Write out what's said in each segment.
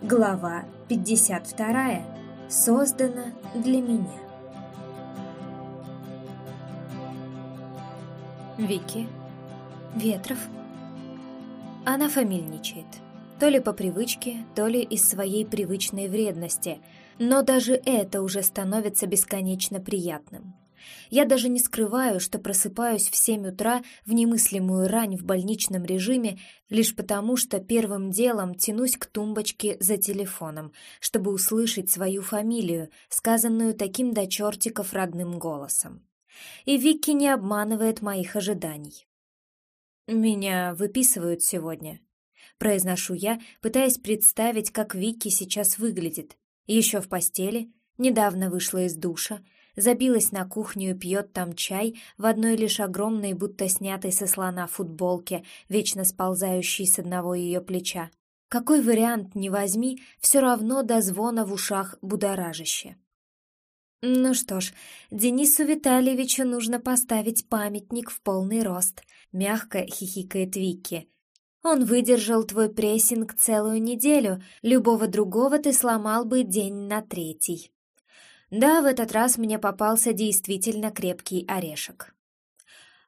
Глава 52. Создана для меня. Вики. Ветров. Она фамильничает. То ли по привычке, то ли из своей привычной вредности, но даже это уже становится бесконечно приятным. Я даже не скрываю, что просыпаюсь в семь утра в немыслимую рань в больничном режиме лишь потому, что первым делом тянусь к тумбочке за телефоном, чтобы услышать свою фамилию, сказанную таким до чертиков родным голосом. И Вики не обманывает моих ожиданий. «Меня выписывают сегодня», — произношу я, пытаясь представить, как Вики сейчас выглядит. Еще в постели, недавно вышла из душа, забилась на кухню и пьет там чай в одной лишь огромной, будто снятой со слона футболке, вечно сползающей с одного ее плеча. Какой вариант не возьми, все равно до звона в ушах будоражище. Ну что ж, Денису Витальевичу нужно поставить памятник в полный рост, мягко хихикает Вики. Он выдержал твой прессинг целую неделю, любого другого ты сломал бы день на третий. Да, в этот раз мне попался действительно крепкий орешек.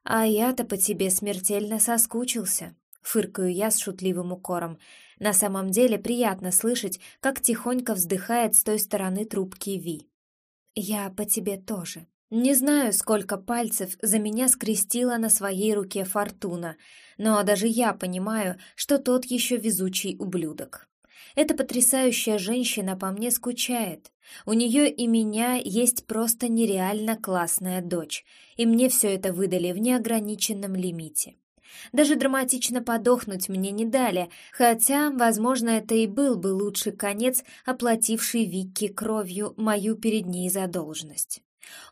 А я-то по тебе смертельно соскучился, фыркаю я с шутливым укором. На самом деле приятно слышать, как тихонько вздыхает с той стороны трубки Ви. Я по тебе тоже. Не знаю, сколько пальцев за меня скрестила на своей руке Фортуна, но даже я понимаю, что тот еще везучий ублюдок. Эта потрясающая женщина по мне скучает. У нее и меня есть просто нереально классная дочь, и мне все это выдали в неограниченном лимите. Даже драматично подохнуть мне не дали, хотя, возможно, это и был бы лучший конец, оплативший Викки кровью мою перед ней задолженность.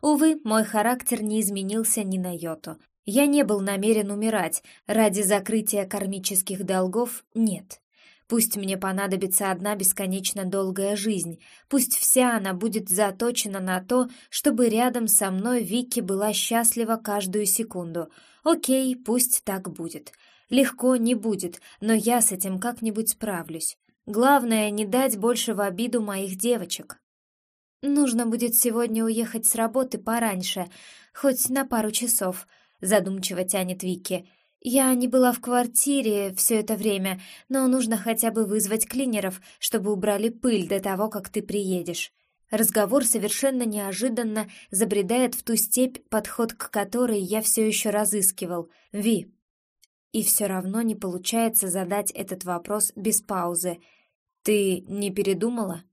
Увы, мой характер не изменился ни на йоту. Я не был намерен умирать, ради закрытия кармических долгов нет. Пусть мне понадобится одна бесконечно долгая жизнь, пусть вся она будет заточена на то, чтобы рядом со мной Вики была счастлива каждую секунду. Окей, пусть так будет. Легко не будет, но я с этим как-нибудь справлюсь. Главное, не дать больше в обиду моих девочек. Нужно будет сегодня уехать с работы пораньше, хоть на пару часов, задумчиво тянет Вики. «Я не была в квартире все это время, но нужно хотя бы вызвать клинеров, чтобы убрали пыль до того, как ты приедешь». Разговор совершенно неожиданно забредает в ту степь, подход к которой я все еще разыскивал. «Ви». И все равно не получается задать этот вопрос без паузы. «Ты не передумала?»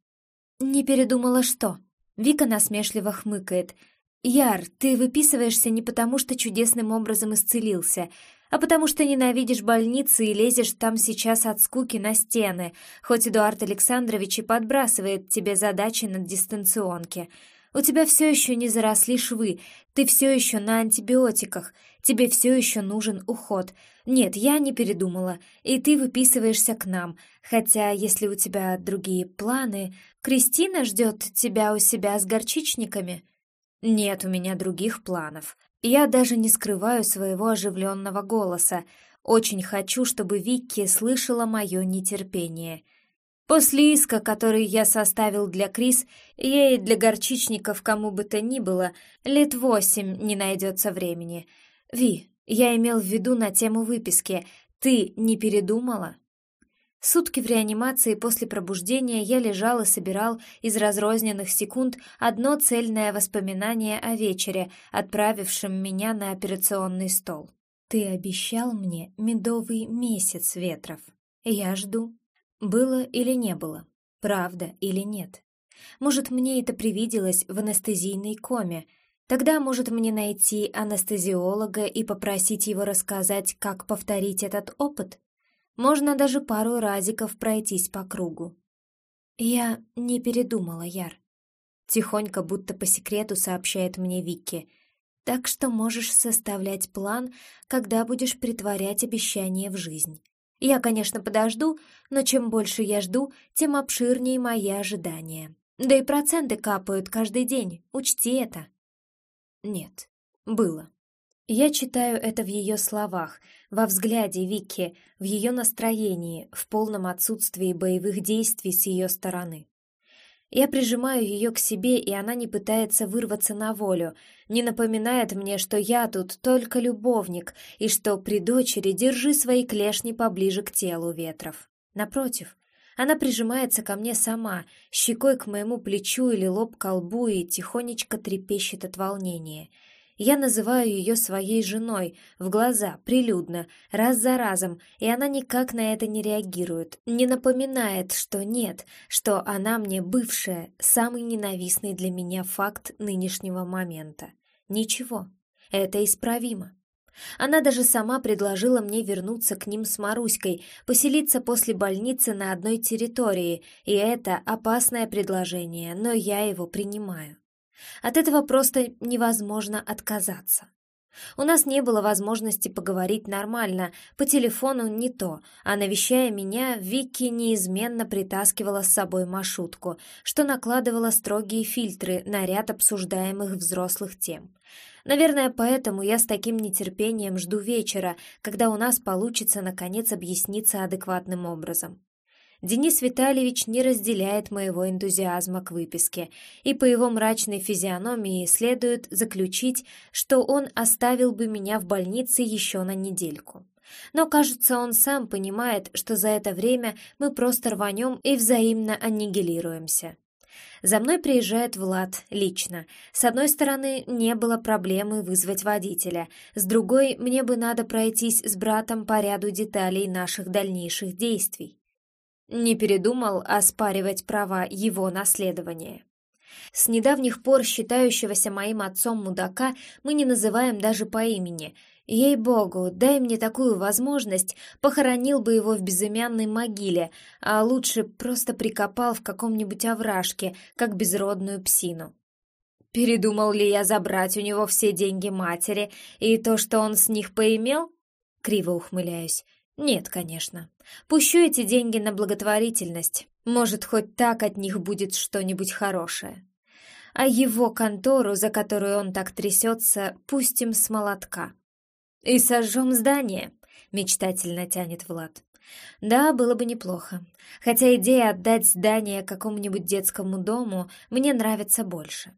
«Не передумала что?» Вика насмешливо хмыкает. «Яр, ты выписываешься не потому, что чудесным образом исцелился а потому что ненавидишь больницы и лезешь там сейчас от скуки на стены, хоть Эдуард Александрович и подбрасывает тебе задачи на дистанционке. У тебя все еще не заросли швы, ты все еще на антибиотиках, тебе все еще нужен уход. Нет, я не передумала, и ты выписываешься к нам, хотя если у тебя другие планы... Кристина ждет тебя у себя с горчичниками? Нет у меня других планов. Я даже не скрываю своего оживленного голоса. Очень хочу, чтобы Викки слышала мое нетерпение. После иска, который я составил для Крис, ей для горчичников кому бы то ни было, лет восемь не найдется времени. Ви, я имел в виду на тему выписки. Ты не передумала? Сутки в реанимации после пробуждения я лежал и собирал из разрозненных секунд одно цельное воспоминание о вечере, отправившем меня на операционный стол. «Ты обещал мне медовый месяц, Ветров. Я жду. Было или не было? Правда или нет? Может, мне это привиделось в анестезийной коме, Тогда, может, мне найти анестезиолога и попросить его рассказать, как повторить этот опыт? Можно даже пару разиков пройтись по кругу. Я не передумала, Яр. Тихонько, будто по секрету, сообщает мне Вики. Так что можешь составлять план, когда будешь притворять обещание в жизнь. Я, конечно, подожду, но чем больше я жду, тем обширнее мои ожидания. Да и проценты капают каждый день, учти это. Нет, было. Я читаю это в ее словах, во взгляде Вики, в ее настроении, в полном отсутствии боевых действий с ее стороны. Я прижимаю ее к себе, и она не пытается вырваться на волю, не напоминает мне, что я тут только любовник, и что при дочери держи свои клешни поближе к телу ветров. Напротив, она прижимается ко мне сама, щекой к моему плечу или лоб к лбу и тихонечко трепещет от волнения — я называю ее своей женой, в глаза, прилюдно, раз за разом, и она никак на это не реагирует, не напоминает, что нет, что она мне бывшая, самый ненавистный для меня факт нынешнего момента. Ничего, это исправимо. Она даже сама предложила мне вернуться к ним с Маруськой, поселиться после больницы на одной территории, и это опасное предложение, но я его принимаю. От этого просто невозможно отказаться. У нас не было возможности поговорить нормально, по телефону не то, а навещая меня, Вики неизменно притаскивала с собой маршрутку, что накладывало строгие фильтры на ряд обсуждаемых взрослых тем. Наверное, поэтому я с таким нетерпением жду вечера, когда у нас получится наконец объясниться адекватным образом. Денис Витальевич не разделяет моего энтузиазма к выписке, и по его мрачной физиономии следует заключить, что он оставил бы меня в больнице еще на недельку. Но, кажется, он сам понимает, что за это время мы просто рванем и взаимно аннигилируемся. За мной приезжает Влад лично. С одной стороны, не было проблемы вызвать водителя, с другой, мне бы надо пройтись с братом по ряду деталей наших дальнейших действий. Не передумал оспаривать права его наследования. С недавних пор считающегося моим отцом мудака мы не называем даже по имени. Ей-богу, дай мне такую возможность, похоронил бы его в безымянной могиле, а лучше просто прикопал в каком-нибудь овражке, как безродную псину. Передумал ли я забрать у него все деньги матери и то, что он с них поимел? Криво ухмыляюсь. Нет, конечно. Пущу эти деньги на благотворительность. Может, хоть так от них будет что-нибудь хорошее. А его контору, за которую он так трясется, пустим с молотка. И сожжем здание, мечтательно тянет Влад. Да, было бы неплохо. Хотя идея отдать здание какому-нибудь детскому дому мне нравится больше.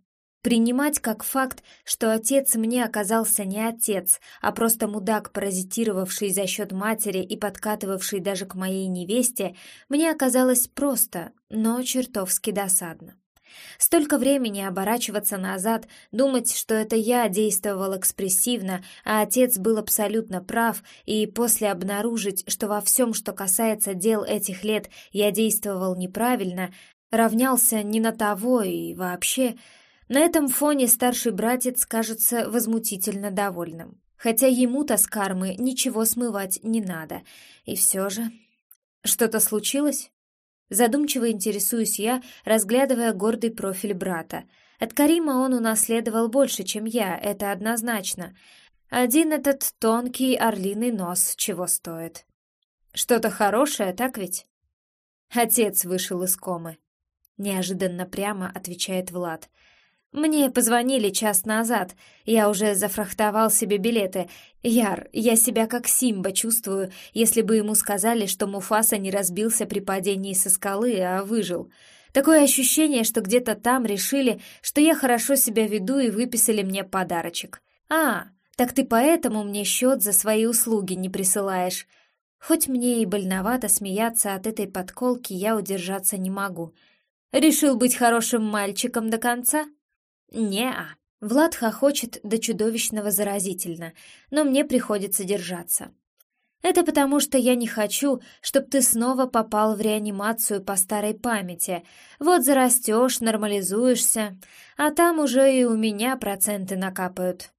Принимать как факт, что отец мне оказался не отец, а просто мудак, паразитировавший за счет матери и подкатывавший даже к моей невесте, мне оказалось просто, но чертовски досадно. Столько времени оборачиваться назад, думать, что это я действовал экспрессивно, а отец был абсолютно прав, и после обнаружить, что во всем, что касается дел этих лет, я действовал неправильно, равнялся не на того и вообще на этом фоне старший братец кажется возмутительно довольным. Хотя ему-то с кармы ничего смывать не надо. И все же... Что-то случилось? Задумчиво интересуюсь я, разглядывая гордый профиль брата. От Карима он унаследовал больше, чем я, это однозначно. Один этот тонкий орлиный нос чего стоит. Что-то хорошее, так ведь? Отец вышел из комы. Неожиданно прямо отвечает Влад. «Мне позвонили час назад. Я уже зафрахтовал себе билеты. Яр, я себя как Симба чувствую, если бы ему сказали, что Муфаса не разбился при падении со скалы, а выжил. Такое ощущение, что где-то там решили, что я хорошо себя веду и выписали мне подарочек. А, так ты поэтому мне счет за свои услуги не присылаешь. Хоть мне и больновато смеяться от этой подколки, я удержаться не могу. Решил быть хорошим мальчиком до конца?» «Не-а». Влад хохочет до чудовищного заразительно, но мне приходится держаться. Это потому, что я не хочу, чтобы ты снова попал в реанимацию по старой памяти. Вот зарастешь, нормализуешься, а там уже и у меня проценты накапают.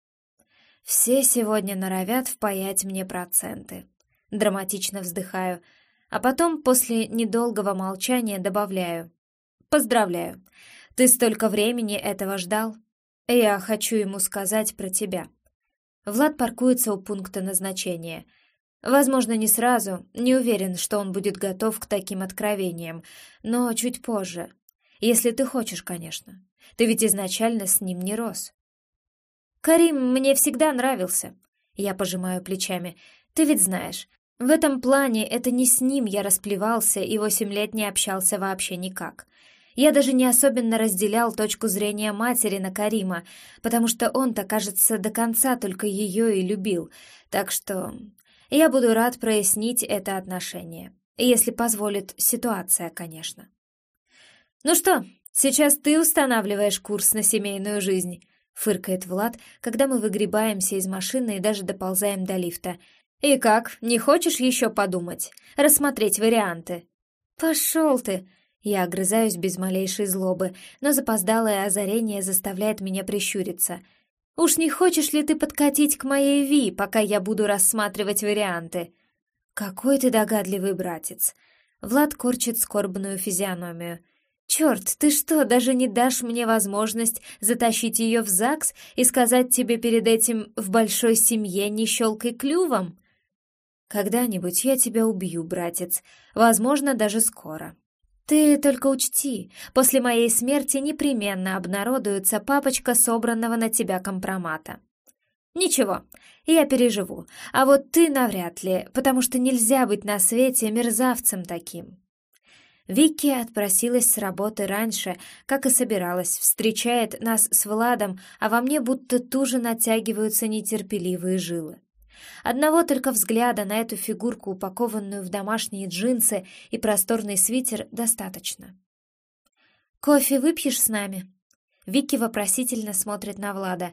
Все сегодня норовят впаять мне проценты. Драматично вздыхаю, а потом после недолгого молчания добавляю. Поздравляю, ты столько времени этого ждал? Я хочу ему сказать про тебя. Влад паркуется у пункта назначения. Возможно, не сразу, не уверен, что он будет готов к таким откровениям, но чуть позже. Если ты хочешь, конечно. Ты ведь изначально с ним не рос. Карим мне всегда нравился. Я пожимаю плечами. Ты ведь знаешь, в этом плане это не с ним я расплевался и восемь лет не общался вообще никак. Я даже не особенно разделял точку зрения матери на Карима, потому что он-то, кажется, до конца только ее и любил, так что я буду рад прояснить это отношение, если позволит ситуация, конечно. «Ну что, сейчас ты устанавливаешь курс на семейную жизнь», — фыркает Влад, когда мы выгребаемся из машины и даже доползаем до лифта. «И как, не хочешь еще подумать? Рассмотреть варианты?» «Пошел ты!» Я огрызаюсь без малейшей злобы, но запоздалое озарение заставляет меня прищуриться. «Уж не хочешь ли ты подкатить к моей Ви, пока я буду рассматривать варианты?» «Какой ты догадливый братец!» Влад корчит скорбную физиономию. «Черт, ты что, даже не дашь мне возможность затащить ее в ЗАГС и сказать тебе перед этим в большой семье не щелкай клювом?» «Когда-нибудь я тебя убью, братец, возможно, даже скоро», «Ты только учти, после моей смерти непременно обнародуется папочка собранного на тебя компромата». «Ничего, я переживу, а вот ты навряд ли, потому что нельзя быть на свете мерзавцем таким». Вики отпросилась с работы раньше, как и собиралась, встречает нас с Владом, а во мне будто туже натягиваются нетерпеливые жилы. Одного только взгляда на эту фигурку, упакованную в домашние джинсы и просторный свитер, достаточно. «Кофе выпьешь с нами?» Вики вопросительно смотрит на Влада.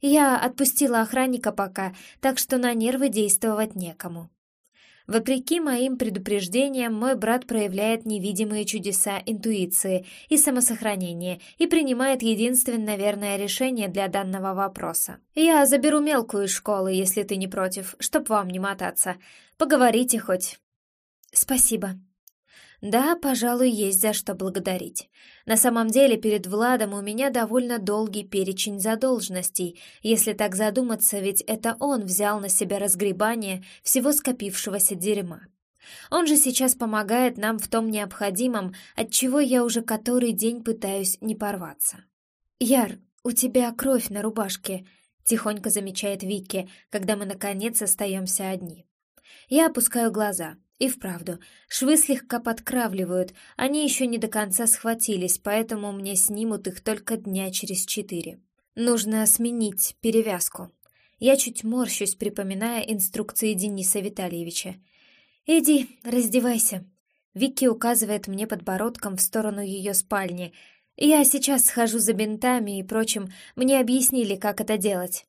«Я отпустила охранника пока, так что на нервы действовать некому». Вопреки моим предупреждениям, мой брат проявляет невидимые чудеса интуиции и самосохранения и принимает единственно верное решение для данного вопроса. «Я заберу мелкую из школы, если ты не против, чтоб вам не мотаться. Поговорите хоть». «Спасибо», да, пожалуй, есть за что благодарить. На самом деле, перед Владом у меня довольно долгий перечень задолженностей. Если так задуматься, ведь это он взял на себя разгребание всего скопившегося дерьма. Он же сейчас помогает нам в том необходимом, от чего я уже который день пытаюсь не порваться. «Яр, у тебя кровь на рубашке», — тихонько замечает Вики, когда мы наконец остаемся одни. Я опускаю глаза — и вправду, швы слегка подкравливают, они еще не до конца схватились, поэтому мне снимут их только дня через четыре. Нужно сменить перевязку. Я чуть морщусь, припоминая инструкции Дениса Витальевича. «Иди, раздевайся». Вики указывает мне подбородком в сторону ее спальни. «Я сейчас схожу за бинтами и прочим, мне объяснили, как это делать».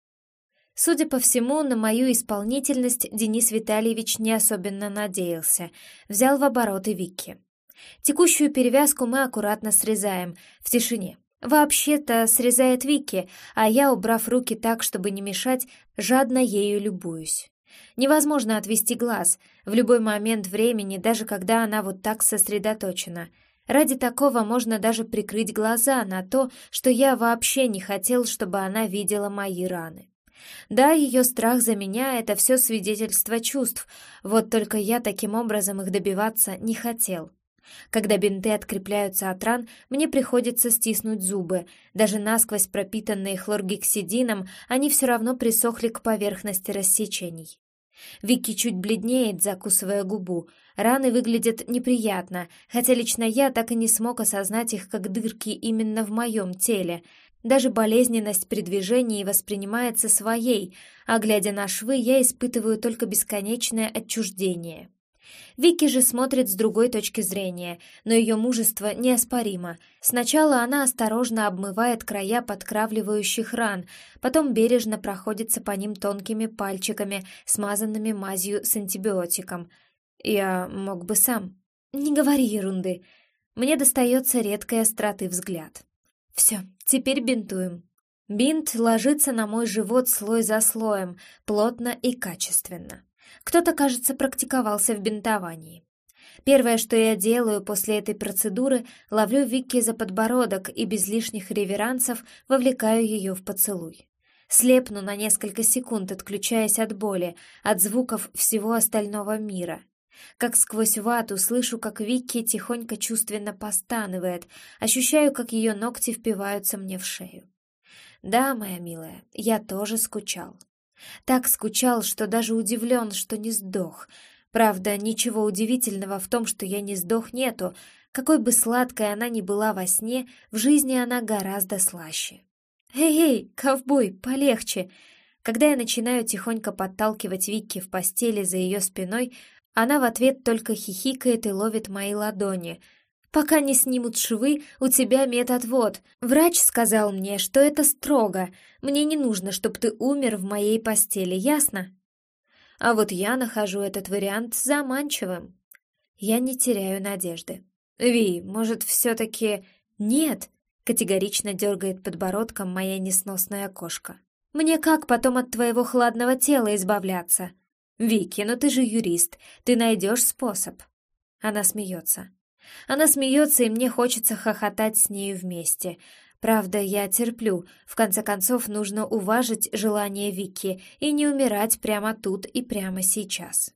Судя по всему, на мою исполнительность Денис Витальевич не особенно надеялся. Взял в обороты Вики. Текущую перевязку мы аккуратно срезаем, в тишине. Вообще-то срезает Вики, а я, убрав руки так, чтобы не мешать, жадно ею любуюсь. Невозможно отвести глаз в любой момент времени, даже когда она вот так сосредоточена. Ради такого можно даже прикрыть глаза на то, что я вообще не хотел, чтобы она видела мои раны. Да, ее страх за меня — это все свидетельство чувств, вот только я таким образом их добиваться не хотел. Когда бинты открепляются от ран, мне приходится стиснуть зубы. Даже насквозь пропитанные хлоргексидином, они все равно присохли к поверхности рассечений. Вики чуть бледнеет, закусывая губу. Раны выглядят неприятно, хотя лично я так и не смог осознать их как дырки именно в моем теле — даже болезненность при движении воспринимается своей, а глядя на швы, я испытываю только бесконечное отчуждение. Вики же смотрит с другой точки зрения, но ее мужество неоспоримо. Сначала она осторожно обмывает края подкравливающих ран, потом бережно проходится по ним тонкими пальчиками, смазанными мазью с антибиотиком. Я мог бы сам. Не говори ерунды. Мне достается редкой остроты взгляд. Все, теперь бинтуем. Бинт ложится на мой живот слой за слоем, плотно и качественно. Кто-то, кажется, практиковался в бинтовании. Первое, что я делаю после этой процедуры, ловлю Вики за подбородок и без лишних реверансов вовлекаю ее в поцелуй. Слепну на несколько секунд, отключаясь от боли, от звуков всего остального мира. Как сквозь вату слышу, как Вики тихонько чувственно постанывает, ощущаю, как ее ногти впиваются мне в шею. Да, моя милая, я тоже скучал. Так скучал, что даже удивлен, что не сдох. Правда, ничего удивительного в том, что я не сдох, нету. Какой бы сладкой она ни была во сне, в жизни она гораздо слаще. «Эй-эй, ковбой, полегче!» Когда я начинаю тихонько подталкивать Викки в постели за ее спиной, она в ответ только хихикает и ловит мои ладони. «Пока не снимут швы, у тебя медотвод. Врач сказал мне, что это строго. Мне не нужно, чтобы ты умер в моей постели, ясно?» А вот я нахожу этот вариант заманчивым. Я не теряю надежды. «Ви, может, все-таки...» «Нет!» — категорично дергает подбородком моя несносная кошка. «Мне как потом от твоего хладного тела избавляться?» «Вики, ну ты же юрист, ты найдешь способ». Она смеется. Она смеется, и мне хочется хохотать с нею вместе. Правда, я терплю. В конце концов, нужно уважить желание Вики и не умирать прямо тут и прямо сейчас.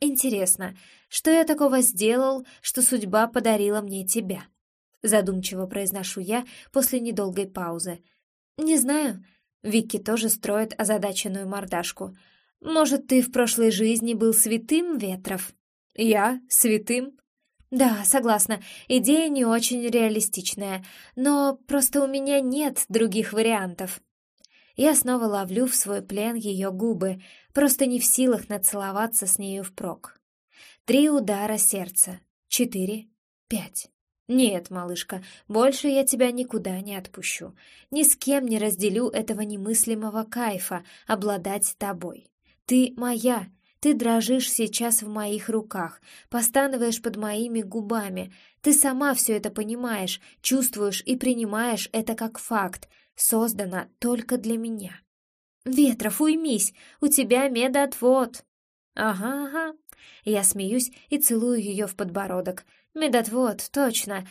Интересно, что я такого сделал, что судьба подарила мне тебя? Задумчиво произношу я после недолгой паузы. Не знаю. Вики тоже строит озадаченную мордашку. Может, ты в прошлой жизни был святым, Ветров? Я? Святым? Да, согласна, идея не очень реалистичная, но просто у меня нет других вариантов. Я снова ловлю в свой плен ее губы, просто не в силах нацеловаться с нею впрок. Три удара сердца. Четыре. Пять. Нет, малышка, больше я тебя никуда не отпущу. Ни с кем не разделю этого немыслимого кайфа обладать тобой. Ты моя, ты дрожишь сейчас в моих руках, постанываешь под моими губами. Ты сама все это понимаешь, чувствуешь и принимаешь это как факт, создано только для меня. Ветров, уймись, у тебя медотвод. Ага, ага. Я смеюсь и целую ее в подбородок. Медотвод, точно.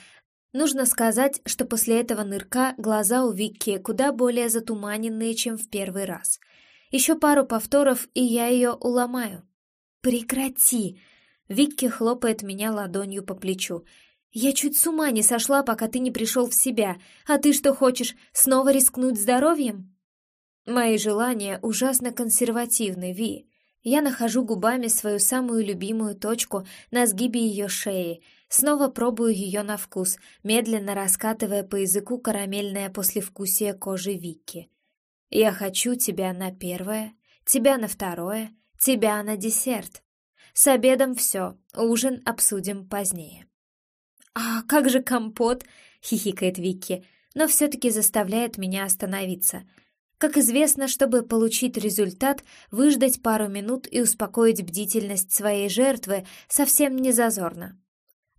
Нужно сказать, что после этого нырка глаза у Вики куда более затуманенные, чем в первый раз — еще пару повторов, и я ее уломаю. Прекрати! Викки хлопает меня ладонью по плечу. Я чуть с ума не сошла, пока ты не пришел в себя. А ты что хочешь, снова рискнуть здоровьем? Мои желания ужасно консервативны, Ви. Я нахожу губами свою самую любимую точку на сгибе ее шеи, снова пробую ее на вкус, медленно раскатывая по языку карамельное послевкусие кожи Вики. Я хочу тебя на первое, тебя на второе, тебя на десерт. С обедом все, ужин обсудим позднее. «А как же компот?» — хихикает Вики, но все-таки заставляет меня остановиться. Как известно, чтобы получить результат, выждать пару минут и успокоить бдительность своей жертвы совсем не зазорно.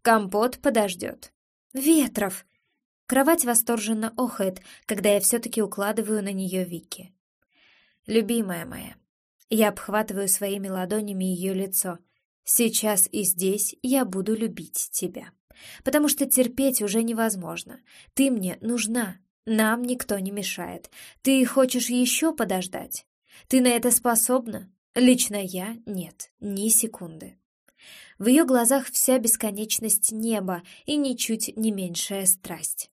Компот подождет. «Ветров!» Кровать восторженно охает, когда я все-таки укладываю на нее Вики. «Любимая моя». Я обхватываю своими ладонями ее лицо. «Сейчас и здесь я буду любить тебя. Потому что терпеть уже невозможно. Ты мне нужна. Нам никто не мешает. Ты хочешь еще подождать? Ты на это способна? Лично я — нет, ни секунды». В ее глазах вся бесконечность неба и ничуть не меньшая страсть.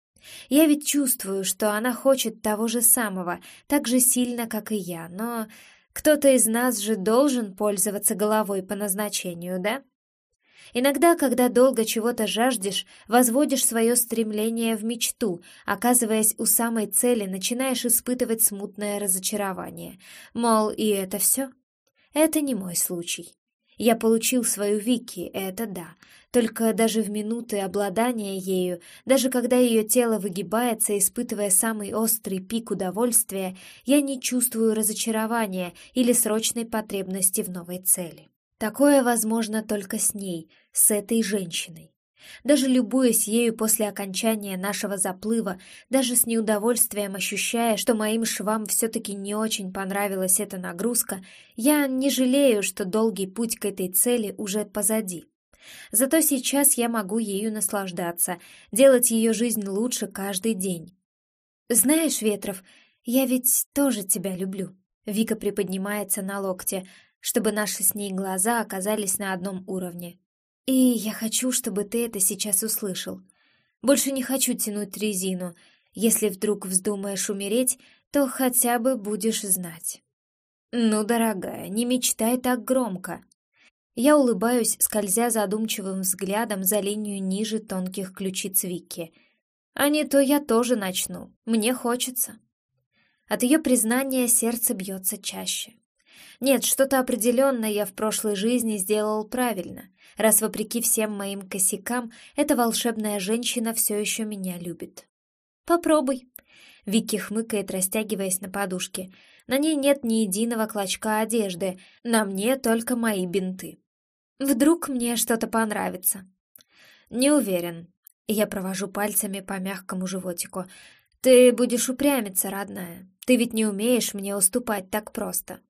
Я ведь чувствую, что она хочет того же самого, так же сильно, как и я, но кто-то из нас же должен пользоваться головой по назначению, да? Иногда, когда долго чего-то жаждешь, возводишь свое стремление в мечту, оказываясь у самой цели, начинаешь испытывать смутное разочарование. Мол, и это все? Это не мой случай. Я получил свою Вики, это да. Только даже в минуты обладания ею, даже когда ее тело выгибается, испытывая самый острый пик удовольствия, я не чувствую разочарования или срочной потребности в новой цели. Такое возможно только с ней, с этой женщиной. Даже любуясь ею после окончания нашего заплыва, даже с неудовольствием ощущая, что моим швам все-таки не очень понравилась эта нагрузка, я не жалею, что долгий путь к этой цели уже позади. Зато сейчас я могу ею наслаждаться, делать ее жизнь лучше каждый день. «Знаешь, Ветров, я ведь тоже тебя люблю». Вика приподнимается на локте, чтобы наши с ней глаза оказались на одном уровне. И я хочу, чтобы ты это сейчас услышал. Больше не хочу тянуть резину. Если вдруг вздумаешь умереть, то хотя бы будешь знать. Ну, дорогая, не мечтай так громко. Я улыбаюсь, скользя задумчивым взглядом за линию ниже тонких ключиц Вики. А не то я тоже начну. Мне хочется. От ее признания сердце бьется чаще. Нет, что-то определенно я в прошлой жизни сделал правильно, раз вопреки всем моим косякам эта волшебная женщина все еще меня любит. Попробуй. Вики хмыкает, растягиваясь на подушке. На ней нет ни единого клочка одежды, на мне только мои бинты. Вдруг мне что-то понравится. Не уверен. Я провожу пальцами по мягкому животику. Ты будешь упрямиться, родная. Ты ведь не умеешь мне уступать так просто.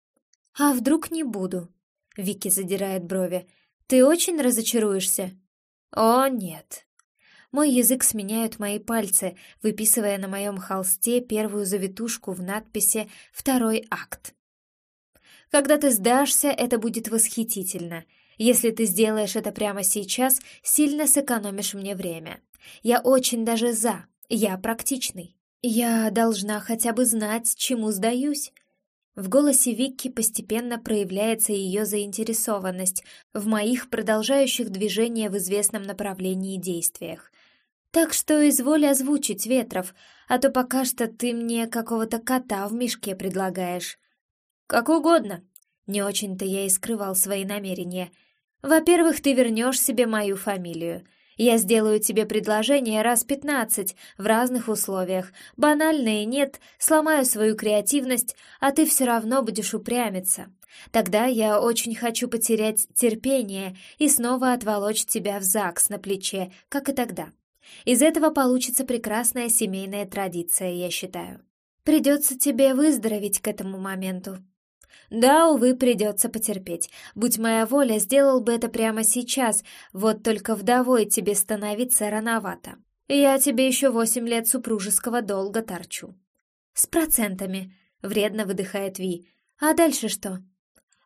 А вдруг не буду? Вики задирает брови. Ты очень разочаруешься? О, нет. Мой язык сменяют мои пальцы, выписывая на моем холсте первую завитушку в надписи «Второй акт». Когда ты сдашься, это будет восхитительно. Если ты сделаешь это прямо сейчас, сильно сэкономишь мне время. Я очень даже за, я практичный. Я должна хотя бы знать, чему сдаюсь. В голосе Викки постепенно проявляется ее заинтересованность в моих продолжающих движения в известном направлении действиях. Так что изволь озвучить, Ветров, а то пока что ты мне какого-то кота в мешке предлагаешь. Как угодно. Не очень-то я и скрывал свои намерения. Во-первых, ты вернешь себе мою фамилию. Я сделаю тебе предложение раз пятнадцать, в разных условиях. Банальные нет, сломаю свою креативность, а ты все равно будешь упрямиться. Тогда я очень хочу потерять терпение и снова отволочь тебя в ЗАГС на плече, как и тогда. Из этого получится прекрасная семейная традиция, я считаю. Придется тебе выздороветь к этому моменту. Да, увы, придется потерпеть. Будь моя воля, сделал бы это прямо сейчас, вот только вдовой тебе становиться рановато. Я тебе еще восемь лет супружеского долга торчу. С процентами, вредно выдыхает Ви. А дальше что?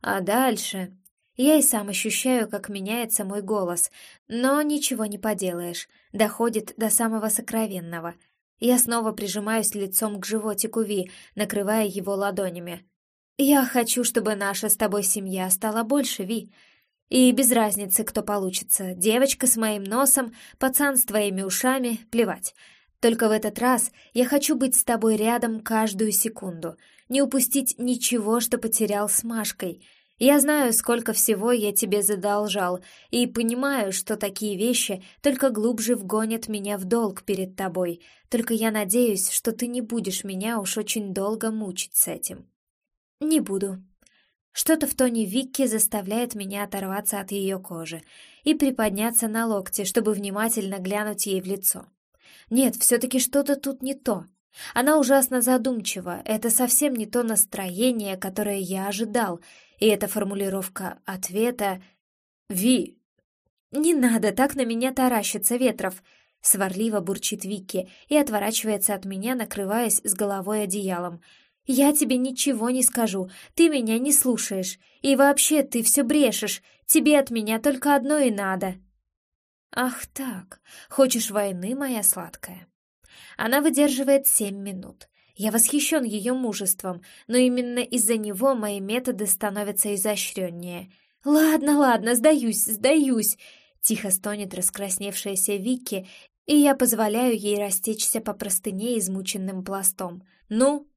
А дальше... Я и сам ощущаю, как меняется мой голос, но ничего не поделаешь, доходит до самого сокровенного. Я снова прижимаюсь лицом к животику Ви, накрывая его ладонями. «Я хочу, чтобы наша с тобой семья стала больше, Ви. И без разницы, кто получится, девочка с моим носом, пацан с твоими ушами, плевать. Только в этот раз я хочу быть с тобой рядом каждую секунду, не упустить ничего, что потерял с Машкой. Я знаю, сколько всего я тебе задолжал, и понимаю, что такие вещи только глубже вгонят меня в долг перед тобой. Только я надеюсь, что ты не будешь меня уж очень долго мучить с этим». «Не буду». Что-то в тоне Викки заставляет меня оторваться от ее кожи и приподняться на локте, чтобы внимательно глянуть ей в лицо. Нет, все-таки что-то тут не то. Она ужасно задумчива, это совсем не то настроение, которое я ожидал, и эта формулировка ответа «Ви». «Не надо так на меня таращиться, Ветров!» Сварливо бурчит Вики и отворачивается от меня, накрываясь с головой одеялом — «Я тебе ничего не скажу, ты меня не слушаешь, и вообще ты все брешешь, тебе от меня только одно и надо». «Ах так, хочешь войны, моя сладкая?» Она выдерживает семь минут. Я восхищен ее мужеством, но именно из-за него мои методы становятся изощреннее. «Ладно, ладно, сдаюсь, сдаюсь!» Тихо стонет раскрасневшаяся Вики, и я позволяю ей растечься по простыне измученным пластом. «Ну,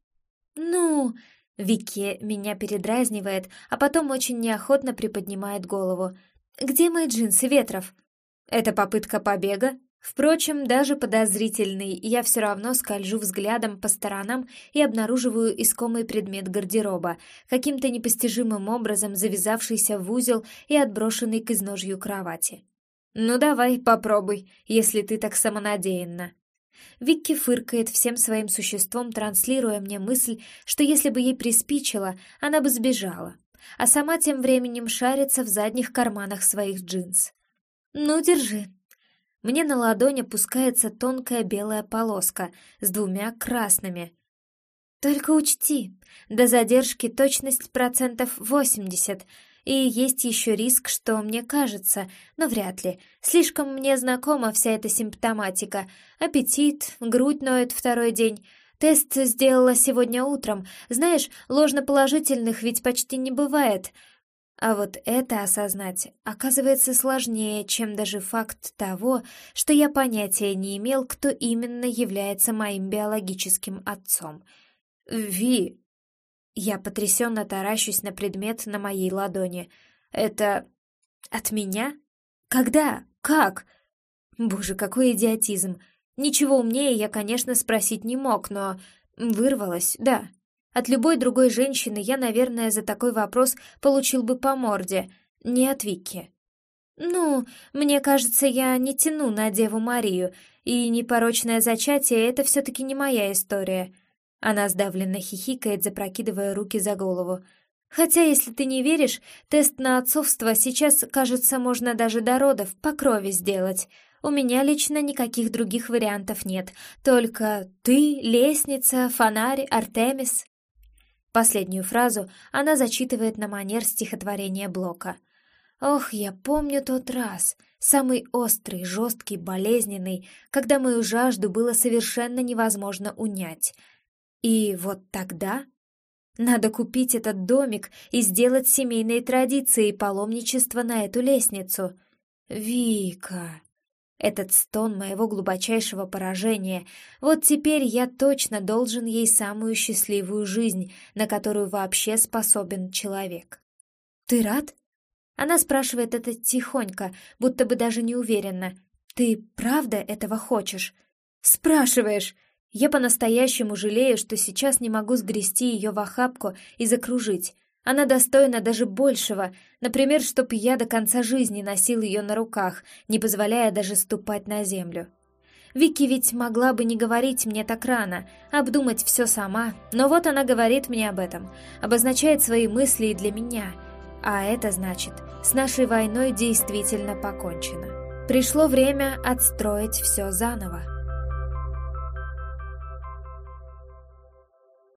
«Ну...» Вики меня передразнивает, а потом очень неохотно приподнимает голову. «Где мои джинсы, Ветров?» «Это попытка побега?» Впрочем, даже подозрительный, я все равно скольжу взглядом по сторонам и обнаруживаю искомый предмет гардероба, каким-то непостижимым образом завязавшийся в узел и отброшенный к изножью кровати. «Ну давай, попробуй, если ты так самонадеянна». Викки фыркает всем своим существом, транслируя мне мысль, что если бы ей приспичило, она бы сбежала, а сама тем временем шарится в задних карманах своих джинс. «Ну, держи». Мне на ладонь опускается тонкая белая полоска с двумя красными. «Только учти, до задержки точность процентов восемьдесят», и есть еще риск, что мне кажется, но вряд ли. Слишком мне знакома вся эта симптоматика. Аппетит, грудь ноет второй день. Тест сделала сегодня утром. Знаешь, ложноположительных ведь почти не бывает. А вот это осознать оказывается сложнее, чем даже факт того, что я понятия не имел, кто именно является моим биологическим отцом. Ви... Я потрясенно таращусь на предмет на моей ладони. Это... от меня? Когда? Как? Боже, какой идиотизм. Ничего умнее я, конечно, спросить не мог, но... Вырвалась, да. От любой другой женщины я, наверное, за такой вопрос получил бы по морде, не от Вики. Ну, мне кажется, я не тяну на Деву Марию, и непорочное зачатие — это все-таки не моя история. Она сдавленно хихикает, запрокидывая руки за голову. Хотя, если ты не веришь, тест на отцовство сейчас, кажется, можно даже до родов по крови сделать. У меня лично никаких других вариантов нет. Только ты, лестница, фонарь, Артемис. Последнюю фразу она зачитывает на манер стихотворения Блока. «Ох, я помню тот раз, самый острый, жесткий, болезненный, когда мою жажду было совершенно невозможно унять. И вот тогда надо купить этот домик и сделать семейной традицией паломничество на эту лестницу. Вика!» Этот стон моего глубочайшего поражения. Вот теперь я точно должен ей самую счастливую жизнь, на которую вообще способен человек. «Ты рад?» Она спрашивает это тихонько, будто бы даже не уверенно. «Ты правда этого хочешь?» «Спрашиваешь!» Я по-настоящему жалею, что сейчас не могу сгрести ее в охапку и закружить. Она достойна даже большего, например, чтоб я до конца жизни носил ее на руках, не позволяя даже ступать на землю. Вики ведь могла бы не говорить мне так рано, обдумать все сама, но вот она говорит мне об этом, обозначает свои мысли и для меня. А это значит, с нашей войной действительно покончено. Пришло время отстроить все заново.